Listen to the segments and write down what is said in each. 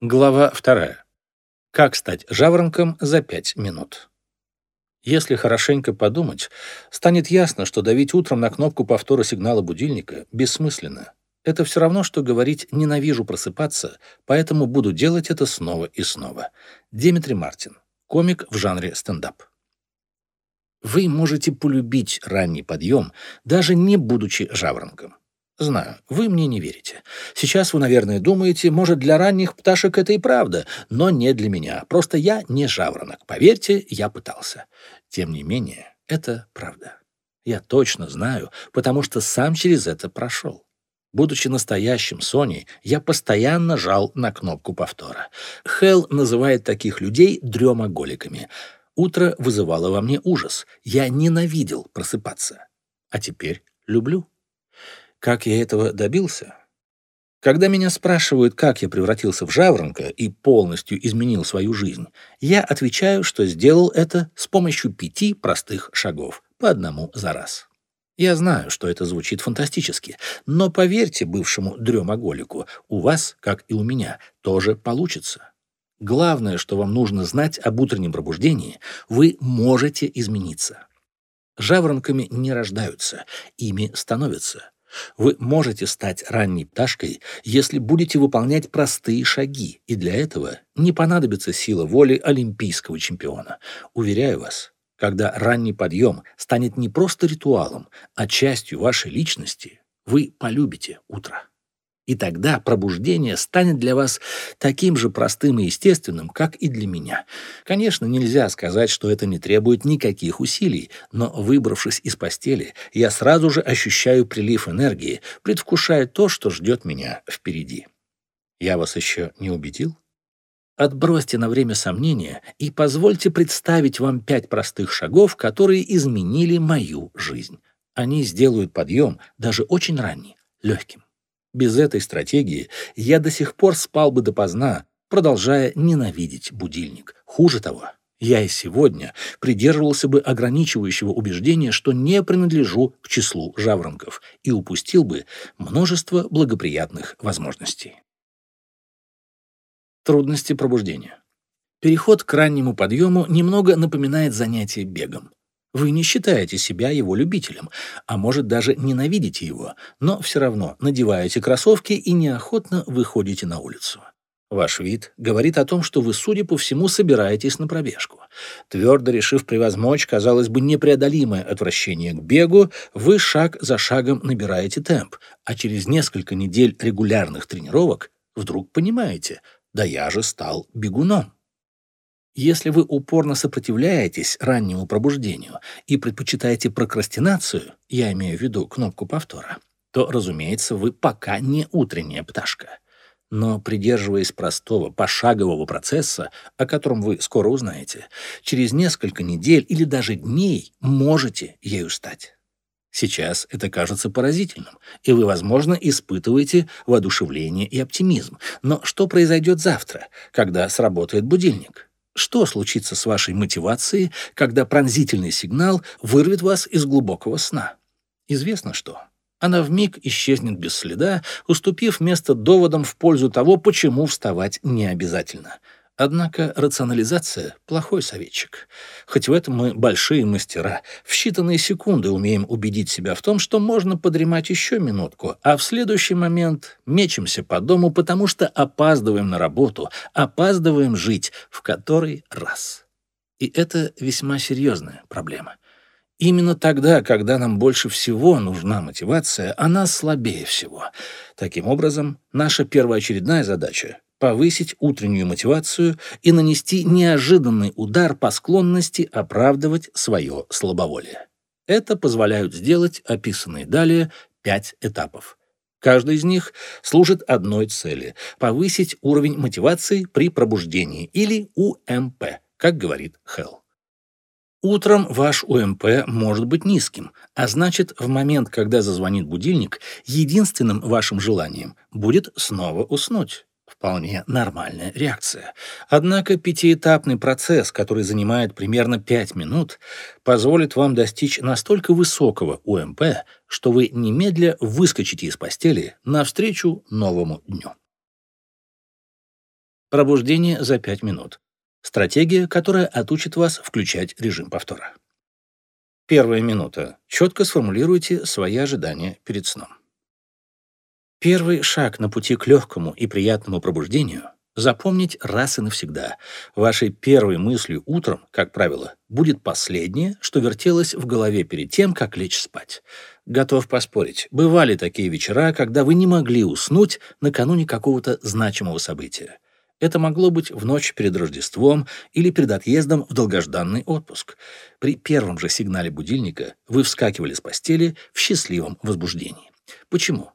Глава вторая. Как стать жаворонком за пять минут. Если хорошенько подумать, станет ясно, что давить утром на кнопку повтора сигнала будильника бессмысленно. Это все равно, что говорить «ненавижу просыпаться», поэтому буду делать это снова и снова. Димитри Мартин. Комик в жанре стендап. Вы можете полюбить ранний подъем, даже не будучи жаворонком. Знаю, вы мне не верите. Сейчас вы, наверное, думаете, может, для ранних пташек это и правда, но не для меня. Просто я не жаворонок. Поверьте, я пытался. Тем не менее, это правда. Я точно знаю, потому что сам через это прошел. Будучи настоящим Соней, я постоянно жал на кнопку повтора. Хелл называет таких людей дремоголиками. Утро вызывало во мне ужас. Я ненавидел просыпаться. А теперь люблю. Как я этого добился? Когда меня спрашивают, как я превратился в жаворонка и полностью изменил свою жизнь, я отвечаю, что сделал это с помощью пяти простых шагов, по одному за раз. Я знаю, что это звучит фантастически, но поверьте бывшему дремоголику, у вас, как и у меня, тоже получится. Главное, что вам нужно знать об утреннем пробуждении, вы можете измениться. Жаворонками не рождаются, ими становятся. Вы можете стать ранней пташкой, если будете выполнять простые шаги, и для этого не понадобится сила воли олимпийского чемпиона. Уверяю вас, когда ранний подъем станет не просто ритуалом, а частью вашей личности, вы полюбите утро. И тогда пробуждение станет для вас таким же простым и естественным, как и для меня. Конечно, нельзя сказать, что это не требует никаких усилий, но, выбравшись из постели, я сразу же ощущаю прилив энергии, предвкушая то, что ждет меня впереди. Я вас еще не убедил? Отбросьте на время сомнения и позвольте представить вам пять простых шагов, которые изменили мою жизнь. Они сделают подъем, даже очень ранний, легким. Без этой стратегии я до сих пор спал бы допоздна, продолжая ненавидеть будильник. Хуже того, я и сегодня придерживался бы ограничивающего убеждения, что не принадлежу к числу жаворонков и упустил бы множество благоприятных возможностей. Трудности пробуждения. Переход к раннему подъему немного напоминает занятие бегом. Вы не считаете себя его любителем, а может даже ненавидите его, но все равно надеваете кроссовки и неохотно выходите на улицу. Ваш вид говорит о том, что вы, судя по всему, собираетесь на пробежку. Твердо решив превозмочь, казалось бы, непреодолимое отвращение к бегу, вы шаг за шагом набираете темп, а через несколько недель регулярных тренировок вдруг понимаете, да я же стал бегуном. Если вы упорно сопротивляетесь раннему пробуждению и предпочитаете прокрастинацию, я имею в виду кнопку повтора, то, разумеется, вы пока не утренняя пташка. Но придерживаясь простого, пошагового процесса, о котором вы скоро узнаете, через несколько недель или даже дней можете ею стать. Сейчас это кажется поразительным, и вы, возможно, испытываете воодушевление и оптимизм. Но что произойдет завтра, когда сработает будильник? Что случится с вашей мотивацией, когда пронзительный сигнал вырвет вас из глубокого сна? Известно что. Она вмиг исчезнет без следа, уступив место доводам в пользу того, почему вставать не обязательно – Однако рационализация – плохой советчик. Хоть в этом мы большие мастера. В считанные секунды умеем убедить себя в том, что можно подремать еще минутку, а в следующий момент мечемся по дому, потому что опаздываем на работу, опаздываем жить в который раз. И это весьма серьезная проблема. Именно тогда, когда нам больше всего нужна мотивация, она слабее всего. Таким образом, наша первоочередная задача повысить утреннюю мотивацию и нанести неожиданный удар по склонности оправдывать свое слабоволие. Это позволяют сделать описанные далее пять этапов. Каждый из них служит одной цели – повысить уровень мотивации при пробуждении или УМП, как говорит Хелл. Утром ваш УМП может быть низким, а значит, в момент, когда зазвонит будильник, единственным вашим желанием будет снова уснуть. Вполне нормальная реакция. Однако пятиэтапный процесс, который занимает примерно 5 минут, позволит вам достичь настолько высокого УМП, что вы немедля выскочите из постели навстречу новому дню. Пробуждение за 5 минут. Стратегия, которая отучит вас включать режим повтора. Первая минута. Четко сформулируйте свои ожидания перед сном. Первый шаг на пути к легкому и приятному пробуждению — запомнить раз и навсегда. Вашей первой мыслью утром, как правило, будет последнее, что вертелось в голове перед тем, как лечь спать. Готов поспорить, бывали такие вечера, когда вы не могли уснуть накануне какого-то значимого события. Это могло быть в ночь перед Рождеством или перед отъездом в долгожданный отпуск. При первом же сигнале будильника вы вскакивали с постели в счастливом возбуждении. Почему?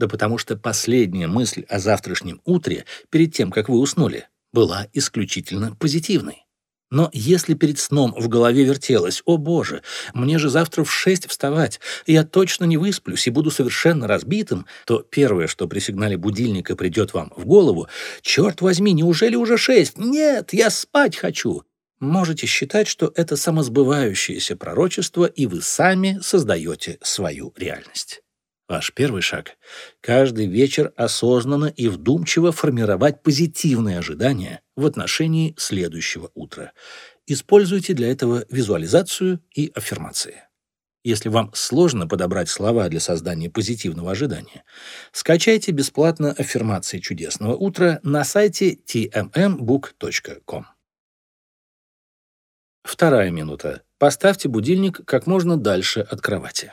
Да потому что последняя мысль о завтрашнем утре, перед тем, как вы уснули, была исключительно позитивной. Но если перед сном в голове вертелось «О боже, мне же завтра в шесть вставать, я точно не высплюсь и буду совершенно разбитым», то первое, что при сигнале будильника придет вам в голову «Черт возьми, неужели уже шесть? Нет, я спать хочу!» Можете считать, что это самосбывающееся пророчество, и вы сами создаете свою реальность. Ваш первый шаг — каждый вечер осознанно и вдумчиво формировать позитивные ожидания в отношении следующего утра. Используйте для этого визуализацию и аффирмации. Если вам сложно подобрать слова для создания позитивного ожидания, скачайте бесплатно аффирмации чудесного утра на сайте tmmbook.com. Вторая минута. Поставьте будильник как можно дальше от кровати.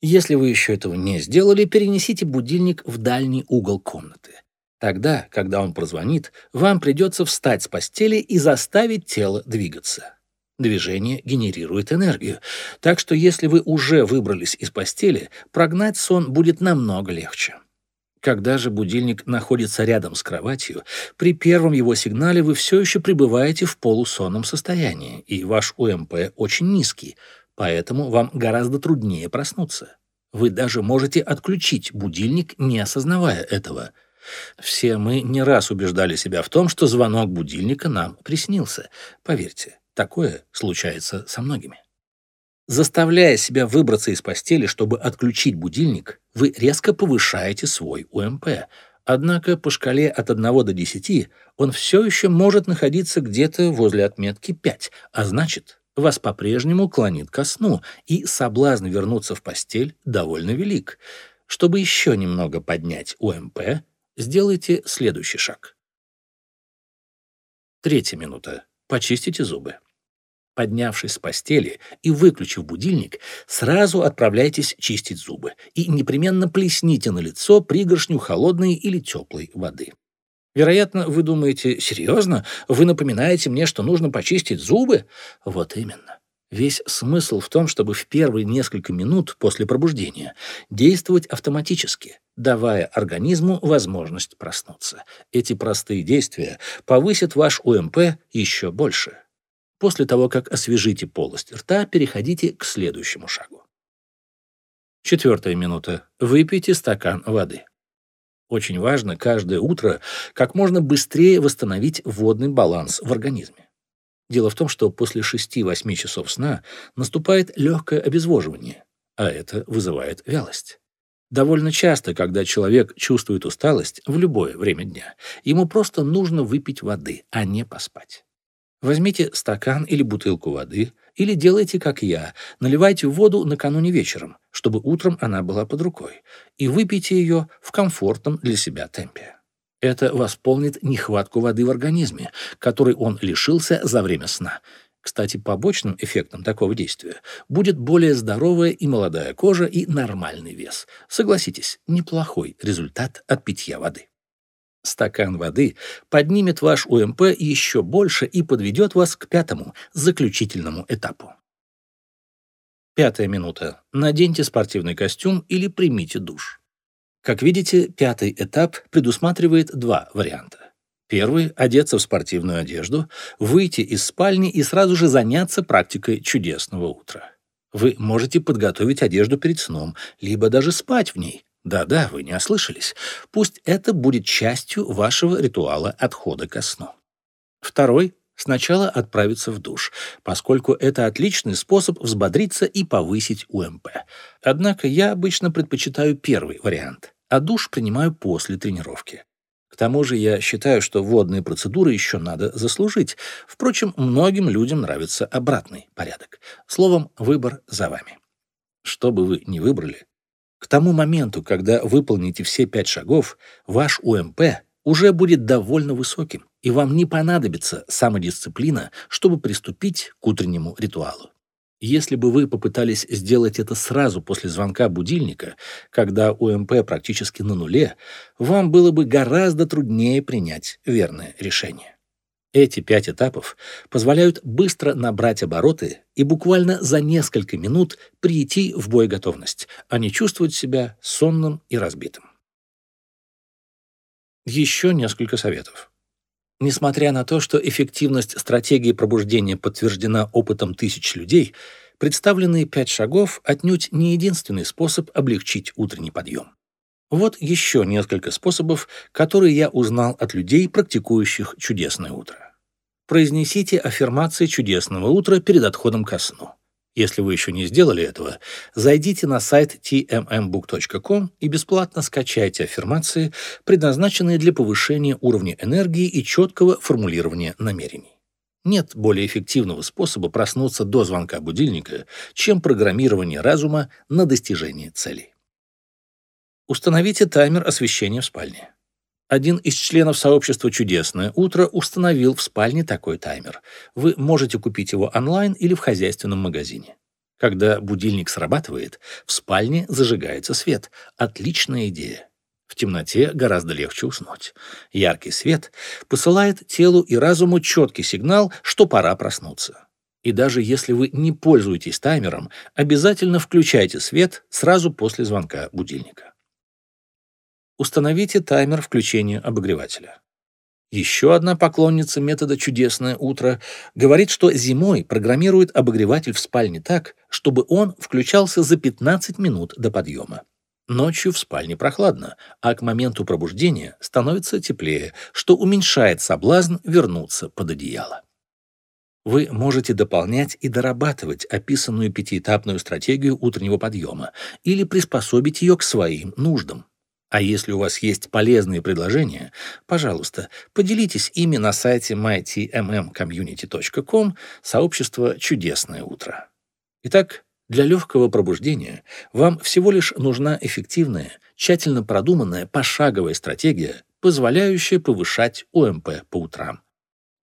Если вы еще этого не сделали, перенесите будильник в дальний угол комнаты. Тогда, когда он прозвонит, вам придется встать с постели и заставить тело двигаться. Движение генерирует энергию, так что если вы уже выбрались из постели, прогнать сон будет намного легче. Когда же будильник находится рядом с кроватью, при первом его сигнале вы все еще пребываете в полусонном состоянии, и ваш УМП очень низкий, поэтому вам гораздо труднее проснуться. Вы даже можете отключить будильник, не осознавая этого. Все мы не раз убеждали себя в том, что звонок будильника нам приснился. Поверьте, такое случается со многими. Заставляя себя выбраться из постели, чтобы отключить будильник, вы резко повышаете свой УМП. Однако по шкале от 1 до 10 он все еще может находиться где-то возле отметки 5, а значит, вас по-прежнему клонит ко сну, и соблазн вернуться в постель довольно велик. Чтобы еще немного поднять УМП, сделайте следующий шаг. Третья минута. Почистите зубы. Поднявшись с постели и выключив будильник, сразу отправляйтесь чистить зубы и непременно плесните на лицо пригоршню холодной или теплой воды. Вероятно, вы думаете, серьезно? Вы напоминаете мне, что нужно почистить зубы? Вот именно. Весь смысл в том, чтобы в первые несколько минут после пробуждения действовать автоматически, давая организму возможность проснуться. Эти простые действия повысят ваш УМП еще больше. После того, как освежите полость рта, переходите к следующему шагу. Четвертая минута. Выпейте стакан воды. Очень важно каждое утро как можно быстрее восстановить водный баланс в организме. Дело в том, что после 6-8 часов сна наступает легкое обезвоживание, а это вызывает вялость. Довольно часто, когда человек чувствует усталость в любое время дня, ему просто нужно выпить воды, а не поспать. Возьмите стакан или бутылку воды, или делайте, как я, наливайте воду накануне вечером, чтобы утром она была под рукой, и выпейте ее в комфортном для себя темпе. Это восполнит нехватку воды в организме, которой он лишился за время сна. Кстати, побочным эффектом такого действия будет более здоровая и молодая кожа и нормальный вес. Согласитесь, неплохой результат от питья воды. Стакан воды поднимет ваш УМП еще больше и подведет вас к пятому, заключительному этапу. Пятая минута. Наденьте спортивный костюм или примите душ. Как видите, пятый этап предусматривает два варианта. Первый – одеться в спортивную одежду, выйти из спальни и сразу же заняться практикой чудесного утра. Вы можете подготовить одежду перед сном, либо даже спать в ней, да-да, вы не ослышались. Пусть это будет частью вашего ритуала отхода ко сну. Второй — сначала отправиться в душ, поскольку это отличный способ взбодриться и повысить УМП. Однако я обычно предпочитаю первый вариант, а душ принимаю после тренировки. К тому же я считаю, что водные процедуры еще надо заслужить. Впрочем, многим людям нравится обратный порядок. Словом, выбор за вами. Что бы вы ни выбрали, к тому моменту, когда выполните все пять шагов, ваш УМП уже будет довольно высоким, и вам не понадобится самодисциплина, чтобы приступить к утреннему ритуалу. Если бы вы попытались сделать это сразу после звонка будильника, когда УМП практически на нуле, вам было бы гораздо труднее принять верное решение. Эти пять этапов позволяют быстро набрать обороты и буквально за несколько минут прийти в боеготовность, а не чувствовать себя сонным и разбитым. Еще несколько советов. Несмотря на то, что эффективность стратегии пробуждения подтверждена опытом тысяч людей, представленные пять шагов отнюдь не единственный способ облегчить утренний подъем. Вот еще несколько способов, которые я узнал от людей, практикующих чудесное утро. Произнесите аффирмации чудесного утра перед отходом ко сну. Если вы еще не сделали этого, зайдите на сайт tmmbook.com и бесплатно скачайте аффирмации, предназначенные для повышения уровня энергии и четкого формулирования намерений. Нет более эффективного способа проснуться до звонка будильника, чем программирование разума на достижение целей. Установите таймер освещения в спальне. Один из членов сообщества «Чудесное утро» установил в спальне такой таймер. Вы можете купить его онлайн или в хозяйственном магазине. Когда будильник срабатывает, в спальне зажигается свет. Отличная идея. В темноте гораздо легче уснуть. Яркий свет посылает телу и разуму четкий сигнал, что пора проснуться. И даже если вы не пользуетесь таймером, обязательно включайте свет сразу после звонка будильника. Установите таймер включения обогревателя. Еще одна поклонница метода «Чудесное утро» говорит, что зимой программирует обогреватель в спальне так, чтобы он включался за 15 минут до подъема. Ночью в спальне прохладно, а к моменту пробуждения становится теплее, что уменьшает соблазн вернуться под одеяло. Вы можете дополнять и дорабатывать описанную пятиэтапную стратегию утреннего подъема или приспособить ее к своим нуждам. А если у вас есть полезные предложения, пожалуйста, поделитесь ими на сайте mytmmcommunity.com сообщество «Чудесное утро». Итак, для легкого пробуждения вам всего лишь нужна эффективная, тщательно продуманная пошаговая стратегия, позволяющая повышать ОМП по утрам.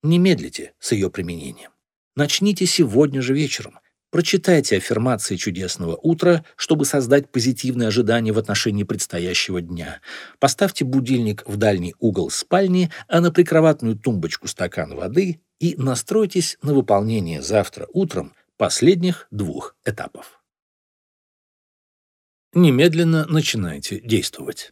Не медлите с ее применением. Начните сегодня же вечером, Прочитайте аффирмации чудесного утра, чтобы создать позитивные ожидания в отношении предстоящего дня. Поставьте будильник в дальний угол спальни, а на прикроватную тумбочку стакан воды и настройтесь на выполнение завтра утром последних двух этапов. Немедленно начинайте действовать.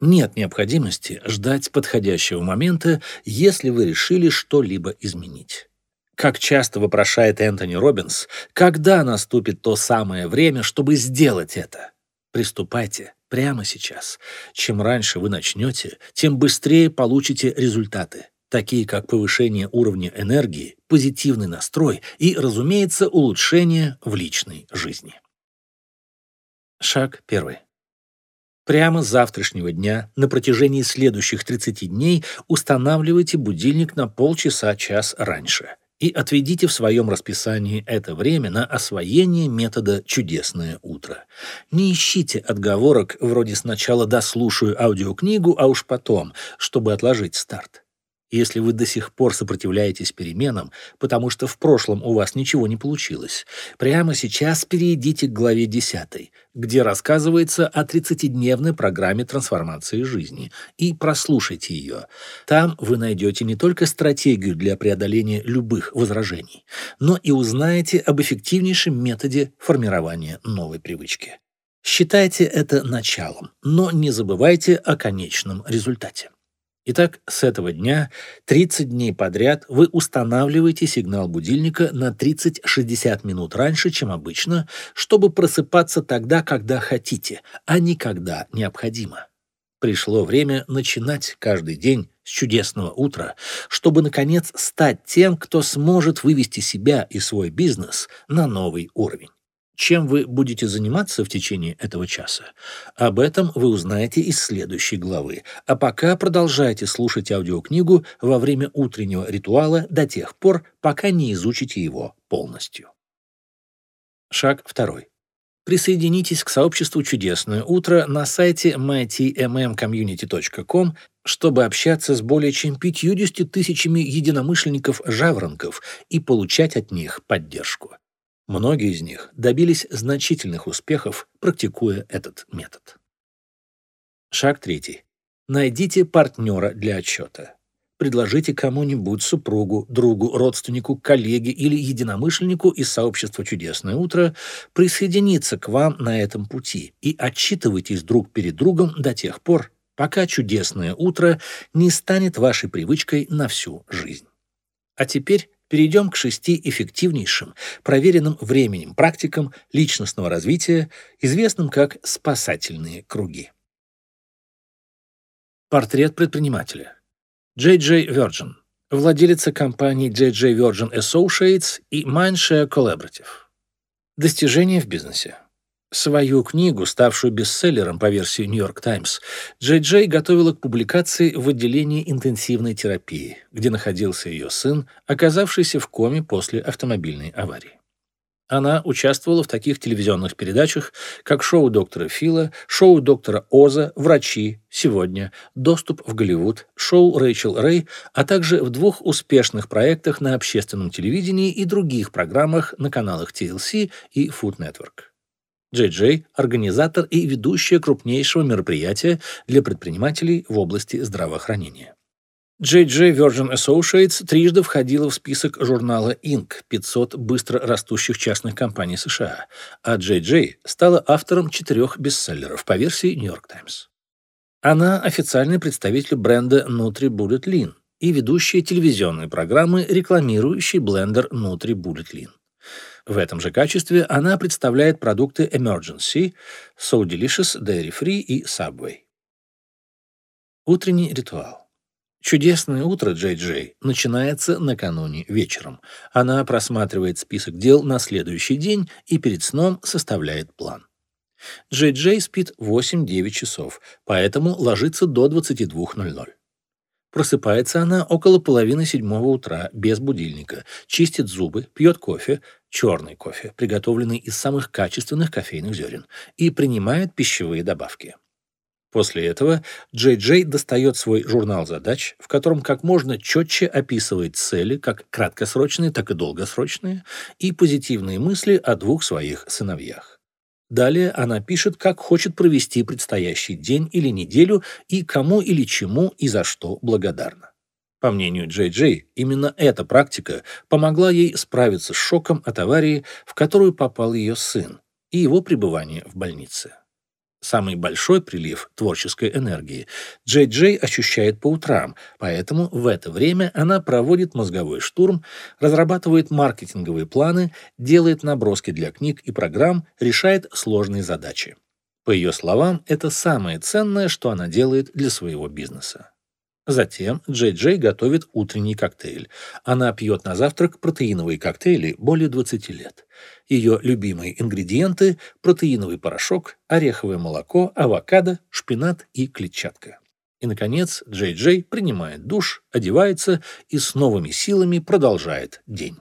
Нет необходимости ждать подходящего момента, если вы решили что-либо изменить. Как часто вопрошает Энтони Робинс, когда наступит то самое время, чтобы сделать это? Приступайте прямо сейчас. Чем раньше вы начнете, тем быстрее получите результаты, такие как повышение уровня энергии, позитивный настрой и, разумеется, улучшение в личной жизни. Шаг первый. Прямо с завтрашнего дня на протяжении следующих 30 дней устанавливайте будильник на полчаса-час раньше и отведите в своем расписании это время на освоение метода «Чудесное утро». Не ищите отговорок вроде «сначала дослушаю аудиокнигу, а уж потом», чтобы отложить старт. Если вы до сих пор сопротивляетесь переменам, потому что в прошлом у вас ничего не получилось, прямо сейчас перейдите к главе 10, где рассказывается о 30-дневной программе трансформации жизни, и прослушайте ее. Там вы найдете не только стратегию для преодоления любых возражений, но и узнаете об эффективнейшем методе формирования новой привычки. Считайте это началом, но не забывайте о конечном результате. Итак, с этого дня 30 дней подряд вы устанавливаете сигнал будильника на 30-60 минут раньше, чем обычно, чтобы просыпаться тогда, когда хотите, а не когда необходимо. Пришло время начинать каждый день с чудесного утра, чтобы, наконец, стать тем, кто сможет вывести себя и свой бизнес на новый уровень. Чем вы будете заниматься в течение этого часа? Об этом вы узнаете из следующей главы. А пока продолжайте слушать аудиокнигу во время утреннего ритуала до тех пор, пока не изучите его полностью. Шаг второй. Присоединитесь к сообществу «Чудесное утро» на сайте mytmmcommunity.com, чтобы общаться с более чем 50 тысячами единомышленников-жаворонков и получать от них поддержку. Многие из них добились значительных успехов, практикуя этот метод. Шаг третий. Найдите партнера для отчета. Предложите кому-нибудь, супругу, другу, родственнику, коллеге или единомышленнику из сообщества «Чудесное утро» присоединиться к вам на этом пути и отчитывайтесь друг перед другом до тех пор, пока «Чудесное утро» не станет вашей привычкой на всю жизнь. А теперь перейдем к шести эффективнейшим, проверенным временем практикам личностного развития, известным как спасательные круги. Портрет предпринимателя. Джей Virgin, владелица компаний JJ Virgin Associates и Mindshare Collaborative. Достижения в бизнесе. Свою книгу, ставшую бестселлером по версии York Times, Джей Джей готовила к публикации в отделении интенсивной терапии, где находился ее сын, оказавшийся в коме после автомобильной аварии. Она участвовала в таких телевизионных передачах, как шоу доктора Фила, шоу доктора Оза, «Врачи», «Сегодня», «Доступ в Голливуд», шоу Рэйчел Рэй, а также в двух успешных проектах на общественном телевидении и других программах на каналах TLC и Food Network. Джей Джей – организатор и ведущая крупнейшего мероприятия для предпринимателей в области здравоохранения. JJ Virgin Associates трижды входила в список журнала Inc. 500 быстро растущих частных компаний США, а JJ стала автором четырех бестселлеров по версии New York Times. Она официальный представитель бренда NutriBullet Lean и ведущая телевизионной программы, рекламирующей блендер NutriBullet Lean. В этом же качестве она представляет продукты Emergency, So Delicious, Dairy Free и Subway. Утренний ритуал. Чудесное утро Джей Джей начинается накануне вечером. Она просматривает список дел на следующий день и перед сном составляет план. Джей Джей спит 8-9 часов, поэтому ложится до 22.00. Просыпается она около половины седьмого утра, без будильника, чистит зубы, пьет кофе, черный кофе, приготовленный из самых качественных кофейных зерен, и принимает пищевые добавки. После этого Джей Джей достает свой журнал задач, в котором как можно четче описывает цели, как краткосрочные, так и долгосрочные, и позитивные мысли о двух своих сыновьях. Далее она пишет, как хочет провести предстоящий день или неделю и кому или чему и за что благодарна. По мнению Джей Джей, именно эта практика помогла ей справиться с шоком от аварии, в которую попал ее сын, и его пребывание в больнице. Самый большой прилив творческой энергии Джей Джей ощущает по утрам, поэтому в это время она проводит мозговой штурм, разрабатывает маркетинговые планы, делает наброски для книг и программ, решает сложные задачи. По ее словам, это самое ценное, что она делает для своего бизнеса. Затем Джей Джей готовит утренний коктейль. Она пьет на завтрак протеиновые коктейли более 20 лет. Ее любимые ингредиенты – протеиновый порошок, ореховое молоко, авокадо, шпинат и клетчатка. И, наконец, Джей Джей принимает душ, одевается и с новыми силами продолжает день.